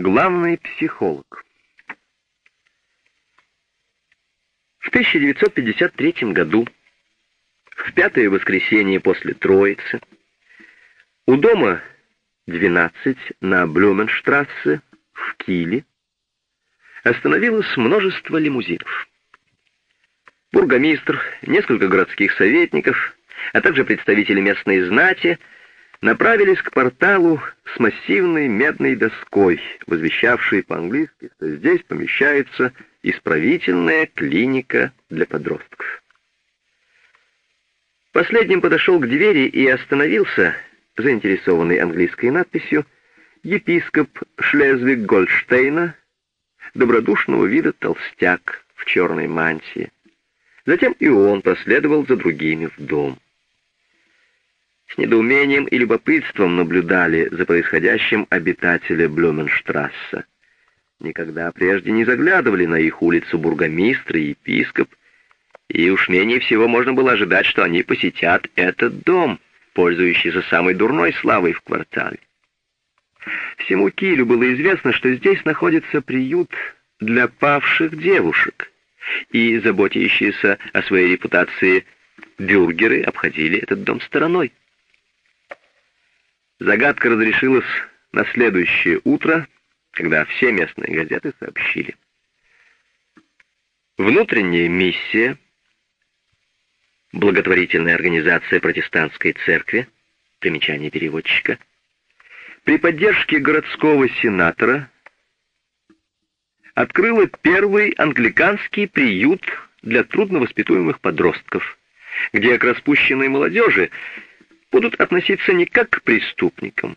Главный психолог. В 1953 году, в пятое воскресенье после Троицы, у дома 12 на Блюменштрассе в Киле остановилось множество лимузинов. Бургомистр, несколько городских советников, а также представители местной знати — направились к порталу с массивной медной доской, возвещавшей по-английски, что здесь помещается исправительная клиника для подростков. Последним подошел к двери и остановился, заинтересованный английской надписью, епископ Шлезвиг-Гольдштейна, добродушного вида толстяк в черной мантии. Затем и он проследовал за другими в дом с недоумением и любопытством наблюдали за происходящим обитатели Блюменштрасса. Никогда прежде не заглядывали на их улицу бургомистр и епископ, и уж менее всего можно было ожидать, что они посетят этот дом, пользующийся самой дурной славой в квартале. Всему Килю было известно, что здесь находится приют для павших девушек, и заботящиеся о своей репутации бюргеры обходили этот дом стороной. Загадка разрешилась на следующее утро, когда все местные газеты сообщили. Внутренняя миссия, благотворительная организация протестантской церкви, примечание переводчика, при поддержке городского сенатора открыла первый англиканский приют для трудновоспитуемых подростков, где к распущенной молодежи будут относиться не как к преступникам,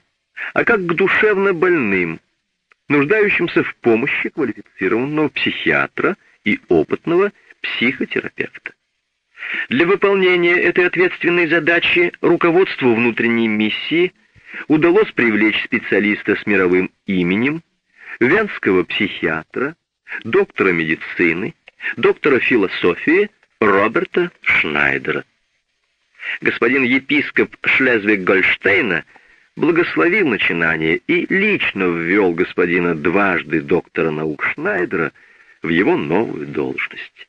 а как к душевно больным, нуждающимся в помощи квалифицированного психиатра и опытного психотерапевта. Для выполнения этой ответственной задачи руководству внутренней миссии удалось привлечь специалиста с мировым именем, венского психиатра, доктора медицины, доктора философии Роберта Шнайдера господин епископ Шлезвиг-Гольштейна благословил начинание и лично ввел господина дважды доктора наук Шнайдера в его новую должность.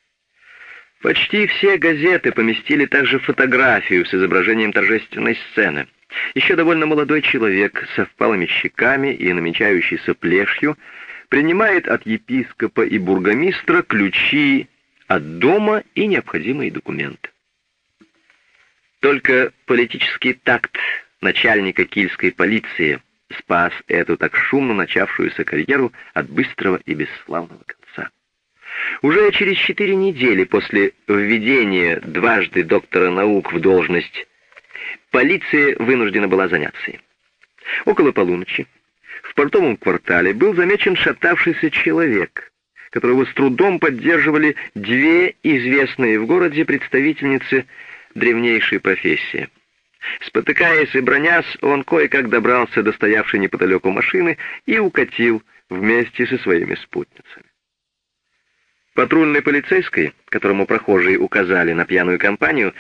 Почти все газеты поместили также фотографию с изображением торжественной сцены. Еще довольно молодой человек со впалыми щеками и намечающейся плешью принимает от епископа и бургомистра ключи от дома и необходимые документы. Только политический такт начальника кильской полиции спас эту так шумно начавшуюся карьеру от быстрого и бесславного конца. Уже через четыре недели после введения дважды доктора наук в должность полиция вынуждена была заняться им. Около полуночи в портовом квартале был замечен шатавшийся человек, которого с трудом поддерживали две известные в городе представительницы древнейшей профессии. Спотыкаясь и бронясь, он кое-как добрался до стоявшей неподалеку машины и укатил вместе со своими спутницами. Патрульный полицейский, которому прохожие указали на пьяную компанию,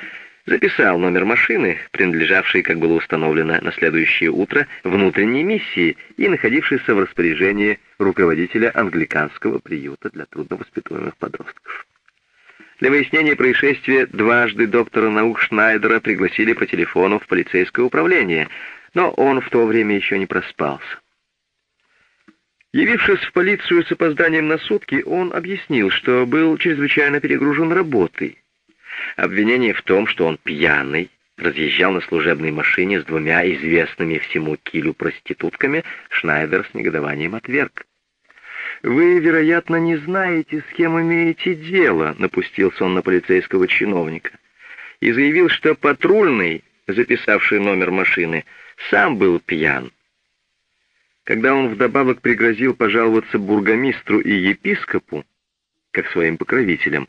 записал номер машины, принадлежавшей, как было установлено на следующее утро, внутренней миссии и находившейся в распоряжении руководителя англиканского приюта для трудновоспитуемых подростков. Для выяснения происшествия дважды доктора наук Шнайдера пригласили по телефону в полицейское управление, но он в то время еще не проспался. Явившись в полицию с опозданием на сутки, он объяснил, что был чрезвычайно перегружен работой. Обвинение в том, что он пьяный, разъезжал на служебной машине с двумя известными всему Килю проститутками, Шнайдер с негодованием отверг. «Вы, вероятно, не знаете, с кем имеете дело», — напустился он на полицейского чиновника. И заявил, что патрульный, записавший номер машины, сам был пьян. Когда он вдобавок пригрозил пожаловаться бургомистру и епископу, как своим покровителям,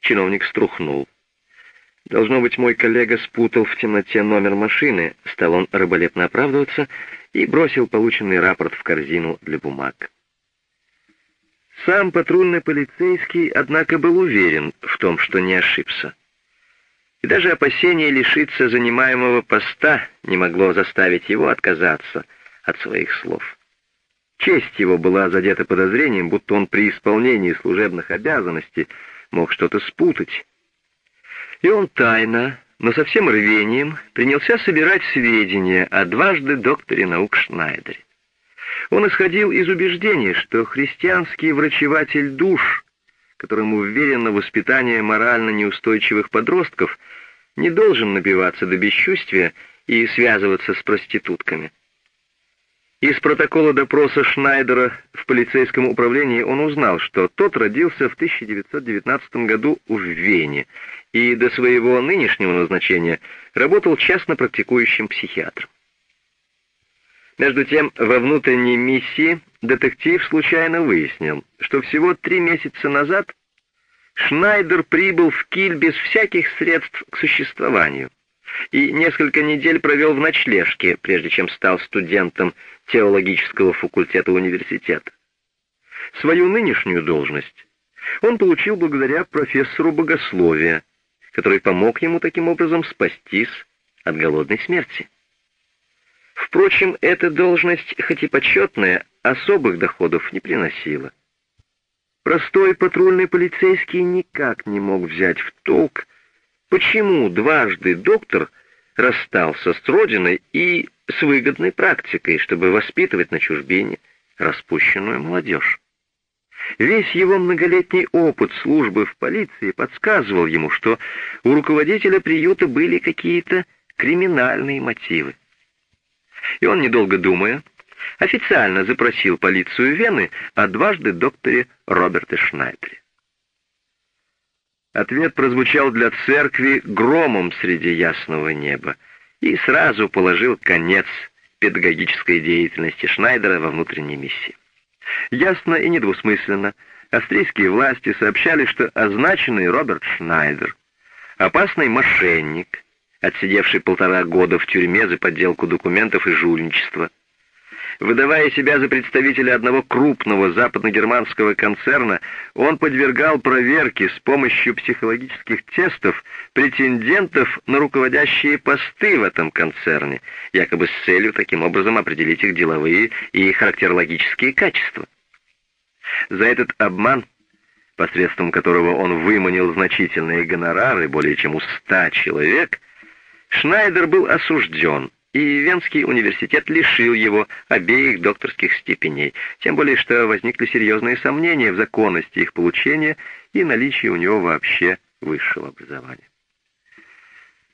чиновник струхнул. Должно быть, мой коллега спутал в темноте номер машины, стал он рыболепно оправдываться и бросил полученный рапорт в корзину для бумаг. Сам патрульный полицейский, однако, был уверен в том, что не ошибся. И даже опасение лишиться занимаемого поста не могло заставить его отказаться от своих слов. Честь его была задета подозрением, будто он при исполнении служебных обязанностей мог что-то спутать. И он тайно, но со всем рвением, принялся собирать сведения о дважды докторе наук Шнайдере. Он исходил из убеждения, что христианский врачеватель душ, которому вверено воспитание морально неустойчивых подростков, не должен набиваться до бесчувствия и связываться с проститутками. Из протокола допроса Шнайдера в полицейском управлении он узнал, что тот родился в 1919 году в Вене и до своего нынешнего назначения работал частно практикующим психиатром. Между тем, во внутренней миссии детектив случайно выяснил, что всего три месяца назад Шнайдер прибыл в Киль без всяких средств к существованию и несколько недель провел в ночлежке, прежде чем стал студентом теологического факультета университета. Свою нынешнюю должность он получил благодаря профессору богословия, который помог ему таким образом спастись от голодной смерти. Впрочем, эта должность, хоть и почетная, особых доходов не приносила. Простой патрульный полицейский никак не мог взять в толк, почему дважды доктор расстался с родиной и с выгодной практикой, чтобы воспитывать на чужбине распущенную молодежь. Весь его многолетний опыт службы в полиции подсказывал ему, что у руководителя приюта были какие-то криминальные мотивы. И он, недолго думая, официально запросил полицию Вены о дважды докторе Роберте Шнайдере. Ответ прозвучал для церкви громом среди ясного неба и сразу положил конец педагогической деятельности Шнайдера во внутренней миссии. Ясно и недвусмысленно австрийские власти сообщали, что означенный Роберт Шнайдер — опасный мошенник, отсидевший полтора года в тюрьме за подделку документов и жульничество — Выдавая себя за представителя одного крупного западногерманского концерна, он подвергал проверке с помощью психологических тестов претендентов на руководящие посты в этом концерне, якобы с целью таким образом определить их деловые и характерологические качества. За этот обман, посредством которого он выманил значительные гонорары более чем у ста человек, Шнайдер был осужден и Венский университет лишил его обеих докторских степеней, тем более что возникли серьезные сомнения в законности их получения и наличии у него вообще высшего образования.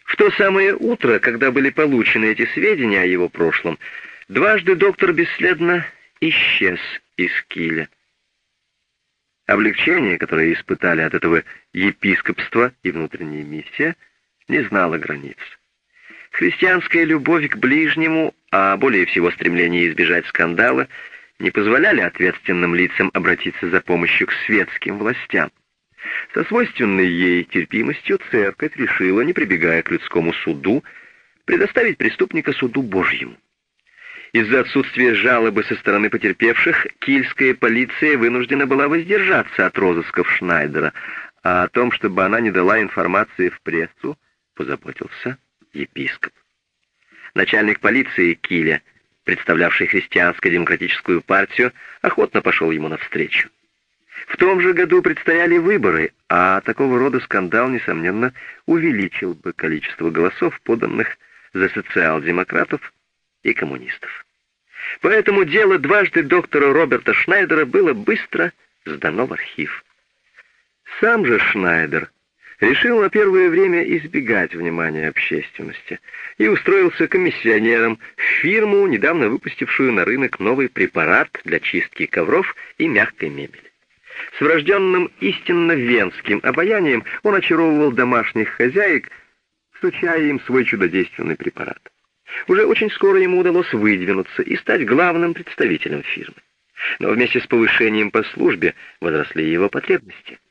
В то самое утро, когда были получены эти сведения о его прошлом, дважды доктор бесследно исчез из Киля. Облегчение, которое испытали от этого епископства и внутренняя миссия, не знало границ. Христианская любовь к ближнему, а более всего стремление избежать скандала, не позволяли ответственным лицам обратиться за помощью к светским властям. Со свойственной ей терпимостью церковь решила, не прибегая к людскому суду, предоставить преступника суду Божьему. Из-за отсутствия жалобы со стороны потерпевших, кильская полиция вынуждена была воздержаться от розысков Шнайдера, а о том, чтобы она не дала информации в прессу, позаботился епископ. Начальник полиции Киля, представлявший христианско-демократическую партию, охотно пошел ему навстречу. В том же году предстояли выборы, а такого рода скандал, несомненно, увеличил бы количество голосов, поданных за социал-демократов и коммунистов. Поэтому дело дважды доктора Роберта Шнайдера было быстро сдано в архив. Сам же Шнайдер решил на первое время избегать внимания общественности и устроился комиссионером в фирму, недавно выпустившую на рынок новый препарат для чистки ковров и мягкой мебели. С врожденным истинно венским обаянием он очаровывал домашних хозяек, всучая им свой чудодейственный препарат. Уже очень скоро ему удалось выдвинуться и стать главным представителем фирмы. Но вместе с повышением по службе возросли его потребности —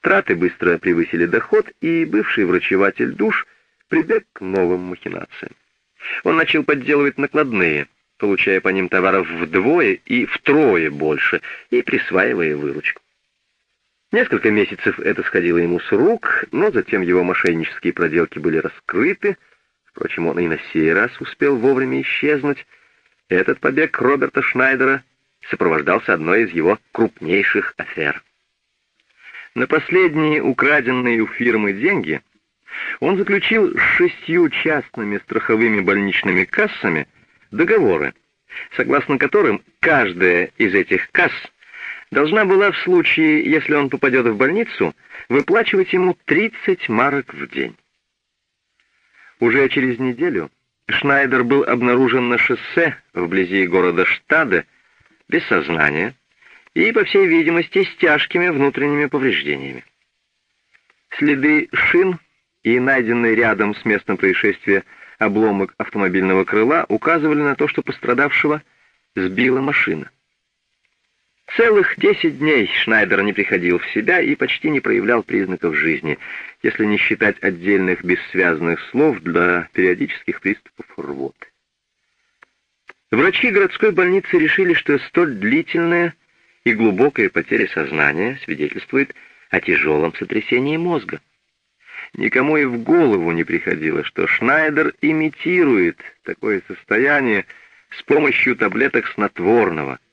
Траты быстро превысили доход, и бывший врачеватель душ прибег к новым махинациям. Он начал подделывать накладные, получая по ним товаров вдвое и втрое больше, и присваивая выручку. Несколько месяцев это сходило ему с рук, но затем его мошеннические проделки были раскрыты. Впрочем, он и на сей раз успел вовремя исчезнуть. Этот побег Роберта Шнайдера сопровождался одной из его крупнейших афер. На последние украденные у фирмы деньги он заключил с шестью частными страховыми больничными кассами договоры, согласно которым каждая из этих касс должна была в случае, если он попадет в больницу, выплачивать ему 30 марок в день. Уже через неделю Шнайдер был обнаружен на шоссе вблизи города Штаде без сознания и, по всей видимости, с тяжкими внутренними повреждениями. Следы шин и найденный рядом с местом происшествия обломок автомобильного крыла указывали на то, что пострадавшего сбила машина. Целых десять дней Шнайдер не приходил в себя и почти не проявлял признаков жизни, если не считать отдельных бессвязных слов для периодических приступов рвоты. Врачи городской больницы решили, что столь длительная и глубокая потеря сознания свидетельствует о тяжелом сотрясении мозга. Никому и в голову не приходило, что Шнайдер имитирует такое состояние с помощью таблеток снотворного –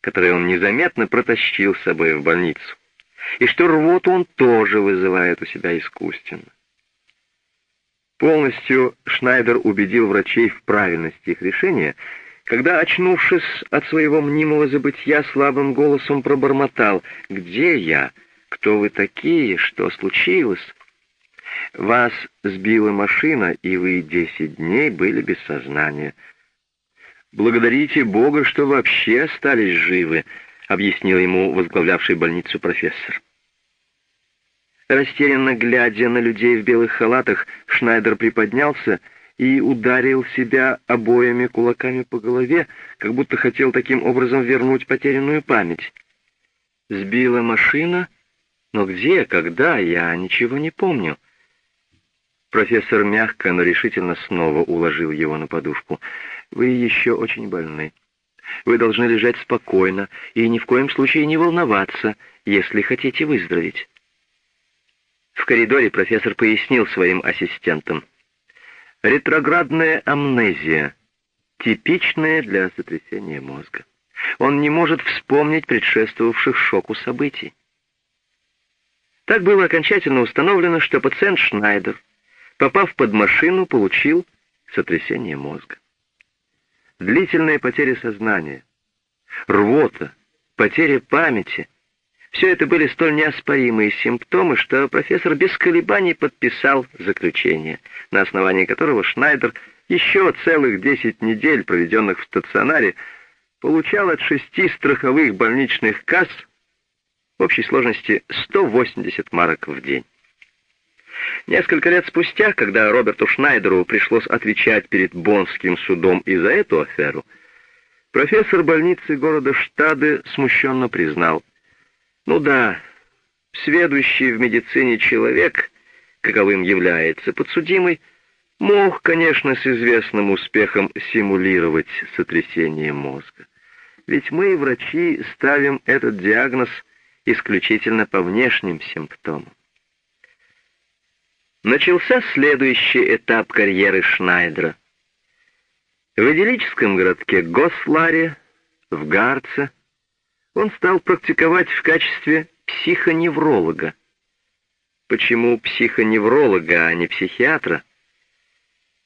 которые он незаметно протащил с собой в больницу, и что рвоту он тоже вызывает у себя искусственно. Полностью Шнайдер убедил врачей в правильности их решения, когда, очнувшись от своего мнимого забытья, слабым голосом пробормотал «Где я? Кто вы такие? Что случилось?» «Вас сбила машина, и вы десять дней были без сознания», «Благодарите Бога, что вообще остались живы», — объяснил ему возглавлявший больницу профессор. Растерянно глядя на людей в белых халатах, Шнайдер приподнялся и ударил себя обоими кулаками по голове, как будто хотел таким образом вернуть потерянную память. Сбила машина, но где, когда, я ничего не помню. Профессор мягко, но решительно снова уложил его на подушку. Вы еще очень больны. Вы должны лежать спокойно и ни в коем случае не волноваться, если хотите выздороветь. В коридоре профессор пояснил своим ассистентам. Ретроградная амнезия, типичная для сотрясения мозга. Он не может вспомнить предшествовавших шоку событий. Так было окончательно установлено, что пациент Шнайдер, попав под машину, получил сотрясение мозга длительная потеря сознания, рвота, потеря памяти — все это были столь неоспоримые симптомы, что профессор без колебаний подписал заключение, на основании которого Шнайдер еще целых 10 недель, проведенных в стационаре, получал от шести страховых больничных касс в общей сложности 180 марок в день. Несколько лет спустя, когда Роберту Шнайдеру пришлось отвечать перед Боннским судом и за эту аферу, профессор больницы города Штады смущенно признал, «Ну да, сведущий в медицине человек, каковым является подсудимый, мог, конечно, с известным успехом симулировать сотрясение мозга. Ведь мы, врачи, ставим этот диагноз исключительно по внешним симптомам. Начался следующий этап карьеры Шнайдера. В идиллическом городке Госларе, в Гарце, он стал практиковать в качестве психоневролога. Почему психоневролога, а не психиатра?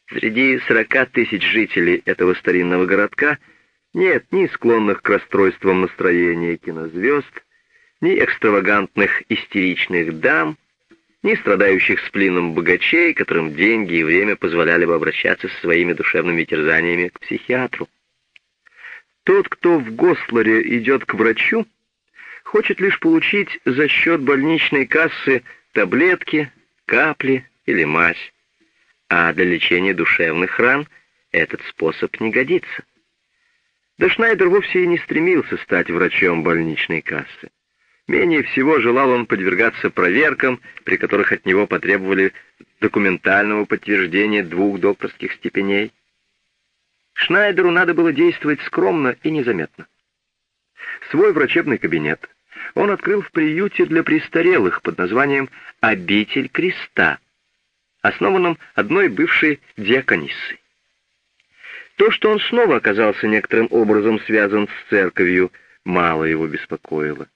Среди 40 тысяч жителей этого старинного городка нет ни склонных к расстройствам настроения кинозвезд, ни экстравагантных истеричных дам, ни страдающих сплином богачей, которым деньги и время позволяли бы обращаться со своими душевными терзаниями к психиатру. Тот, кто в Госларе идет к врачу, хочет лишь получить за счет больничной кассы таблетки, капли или мазь, а для лечения душевных ран этот способ не годится. Да Шнайдер вовсе и не стремился стать врачом больничной кассы. Менее всего желал он подвергаться проверкам, при которых от него потребовали документального подтверждения двух докторских степеней. Шнайдеру надо было действовать скромно и незаметно. Свой врачебный кабинет он открыл в приюте для престарелых под названием «Обитель креста», основанном одной бывшей диакониссой. То, что он снова оказался некоторым образом связан с церковью, мало его беспокоило.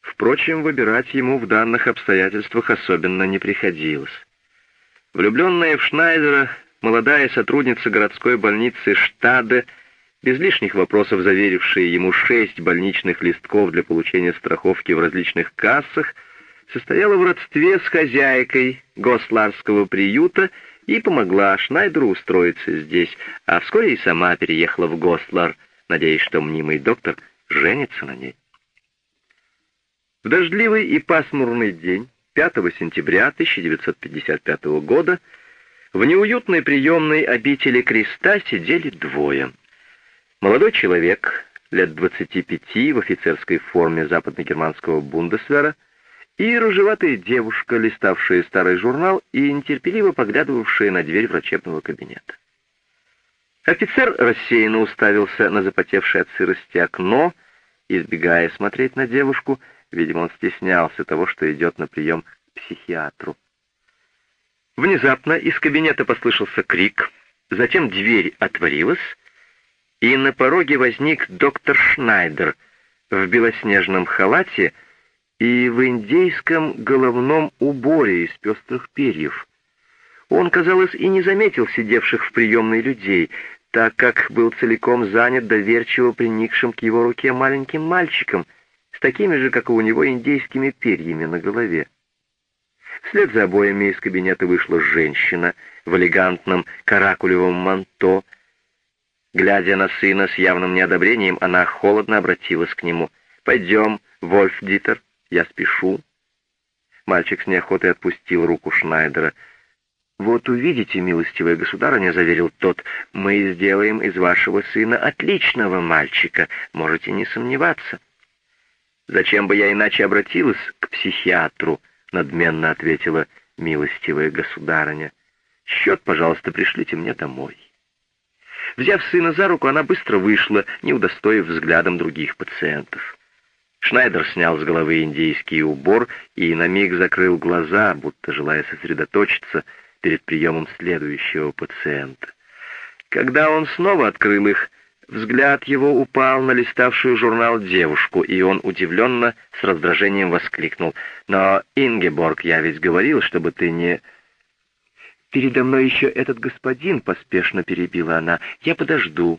Впрочем, выбирать ему в данных обстоятельствах особенно не приходилось. Влюбленная в Шнайдера, молодая сотрудница городской больницы Штаде, без лишних вопросов заверившая ему шесть больничных листков для получения страховки в различных кассах, состояла в родстве с хозяйкой госларского приюта и помогла Шнайдеру устроиться здесь, а вскоре и сама переехала в Гослар, надеясь, что мнимый доктор женится на ней. В дождливый и пасмурный день, 5 сентября 1955 года, в неуютной приемной обители креста сидели двое. Молодой человек, лет 25, в офицерской форме западно-германского бундесвера, и рыжеватая девушка, листавшая старый журнал и нетерпеливо поглядывавшая на дверь врачебного кабинета. Офицер рассеянно уставился на запотевшее от сырости окно, избегая смотреть на девушку, Видимо, он стеснялся того, что идет на прием к психиатру. Внезапно из кабинета послышался крик, затем дверь отворилась, и на пороге возник доктор Шнайдер в белоснежном халате и в индейском головном уборе из пестрых перьев. Он, казалось, и не заметил сидевших в приемной людей, так как был целиком занят доверчиво приникшим к его руке маленьким мальчиком — такими же, как и у него, индейскими перьями на голове. Вслед за обоями из кабинета вышла женщина в элегантном каракулевом манто. Глядя на сына с явным неодобрением, она холодно обратилась к нему. «Пойдем, Вольф Дитер, я спешу». Мальчик с неохотой отпустил руку Шнайдера. «Вот увидите, милостивая государыня», — заверил тот, — «мы сделаем из вашего сына отличного мальчика, можете не сомневаться». «Зачем бы я иначе обратилась к психиатру?» — надменно ответила милостивая государыня. «Счет, пожалуйста, пришлите мне домой». Взяв сына за руку, она быстро вышла, не удостоив взглядом других пациентов. Шнайдер снял с головы индийский убор и на миг закрыл глаза, будто желая сосредоточиться перед приемом следующего пациента. Когда он снова открыл их, Взгляд его упал на листавшую журнал девушку, и он удивленно с раздражением воскликнул. «Но, Ингеборг, я ведь говорил, чтобы ты не...» «Передо мной еще этот господин», — поспешно перебила она. «Я подожду».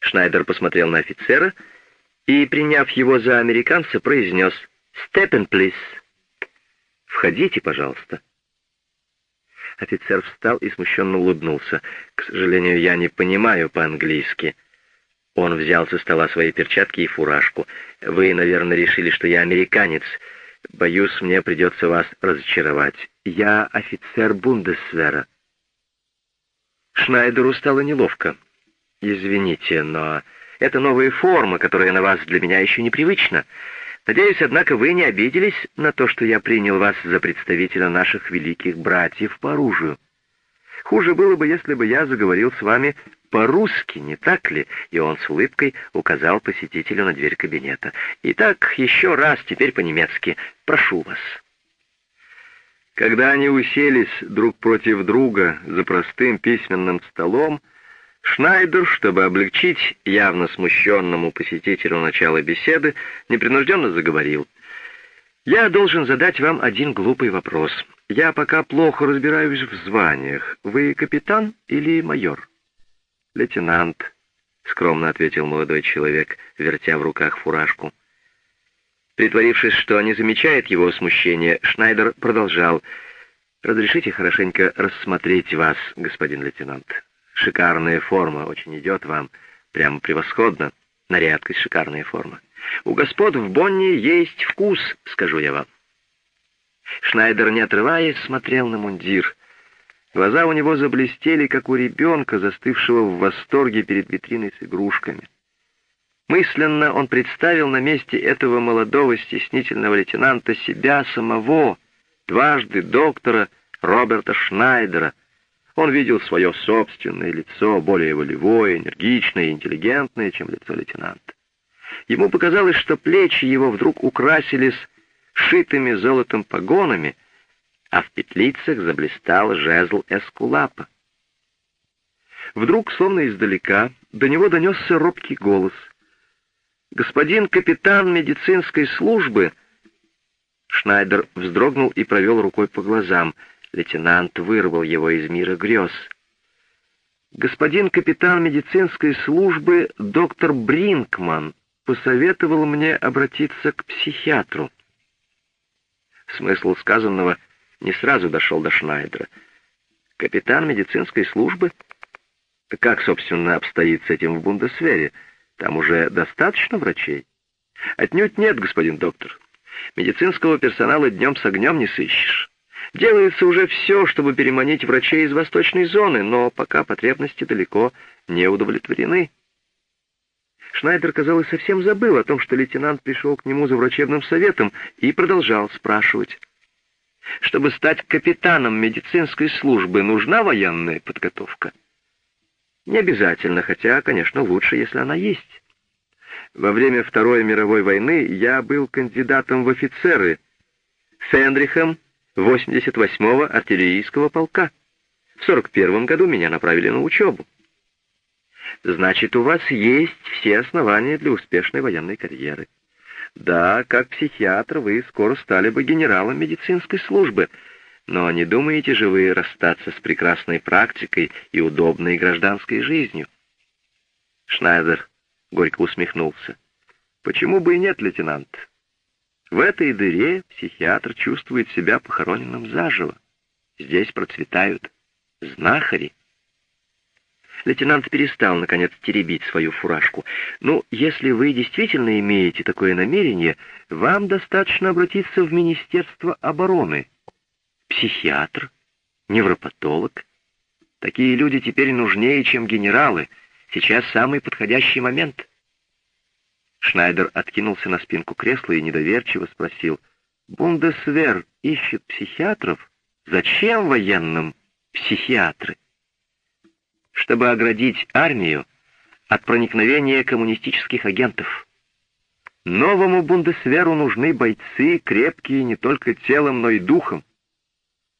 Шнайдер посмотрел на офицера и, приняв его за американца, произнес «Степен, плиз». «Входите, пожалуйста». Офицер встал и смущенно улыбнулся. «К сожалению, я не понимаю по-английски». Он взял со стола свои перчатки и фуражку. «Вы, наверное, решили, что я американец. Боюсь, мне придется вас разочаровать. Я офицер Бундесвера». Шнайдеру стало неловко. «Извините, но это новая форма, которая на вас для меня еще непривычна. Надеюсь, однако, вы не обиделись на то, что я принял вас за представителя наших великих братьев по оружию. Хуже было бы, если бы я заговорил с вами по-русски, не так ли?» И он с улыбкой указал посетителю на дверь кабинета. «Итак, еще раз, теперь по-немецки. Прошу вас». Когда они уселись друг против друга за простым письменным столом, Шнайдер, чтобы облегчить явно смущенному посетителю начало беседы, непринужденно заговорил. «Я должен задать вам один глупый вопрос. Я пока плохо разбираюсь в званиях. Вы капитан или майор?» «Лейтенант», — скромно ответил молодой человек, вертя в руках фуражку. Притворившись, что не замечает его смущения, Шнайдер продолжал. «Разрешите хорошенько рассмотреть вас, господин лейтенант. Шикарная форма, очень идет вам. Прямо превосходно. На редкость шикарная форма. У господ в Бонне есть вкус, скажу я вам. Шнайдер, не отрываясь, смотрел на мундир. Глаза у него заблестели, как у ребенка, застывшего в восторге перед витриной с игрушками. Мысленно он представил на месте этого молодого стеснительного лейтенанта себя самого, дважды доктора Роберта Шнайдера, он видел свое собственное лицо, более волевое, энергичное и интеллигентное, чем лицо лейтенанта. Ему показалось, что плечи его вдруг украсились шитыми золотом погонами, а в петлицах заблистал жезл эскулапа. Вдруг, словно издалека, до него донесся робкий голос. «Господин капитан медицинской службы...» Шнайдер вздрогнул и провел рукой по глазам. Лейтенант вырвал его из мира грез. «Господин капитан медицинской службы доктор Бринкман посоветовал мне обратиться к психиатру». Смысл сказанного не сразу дошел до Шнайдера. «Капитан медицинской службы? Как, собственно, обстоит с этим в Бундесвере? Там уже достаточно врачей?» «Отнюдь нет, господин доктор. Медицинского персонала днем с огнем не сыщешь. Делается уже все, чтобы переманить врачей из восточной зоны, но пока потребности далеко не удовлетворены. Шнайдер, казалось, совсем забыл о том, что лейтенант пришел к нему за врачебным советом и продолжал спрашивать. Чтобы стать капитаном медицинской службы, нужна военная подготовка? Не обязательно, хотя, конечно, лучше, если она есть. Во время Второй мировой войны я был кандидатом в офицеры с Эндрихом 88-го артиллерийского полка. В 41 году меня направили на учебу. Значит, у вас есть все основания для успешной военной карьеры. Да, как психиатр вы скоро стали бы генералом медицинской службы, но не думаете же вы расстаться с прекрасной практикой и удобной гражданской жизнью? Шнайдер горько усмехнулся. Почему бы и нет, лейтенант? В этой дыре психиатр чувствует себя похороненным заживо. Здесь процветают знахари. Лейтенант перестал, наконец, теребить свою фуражку. «Ну, если вы действительно имеете такое намерение, вам достаточно обратиться в Министерство обороны. Психиатр, невропатолог. Такие люди теперь нужнее, чем генералы. Сейчас самый подходящий момент». Шнайдер откинулся на спинку кресла и недоверчиво спросил, «Бундесвер ищет психиатров? Зачем военным психиатры?» «Чтобы оградить армию от проникновения коммунистических агентов. Новому Бундесверу нужны бойцы, крепкие не только телом, но и духом.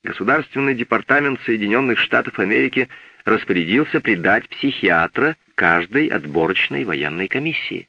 Государственный департамент Соединенных Штатов Америки распорядился придать психиатра каждой отборочной военной комиссии.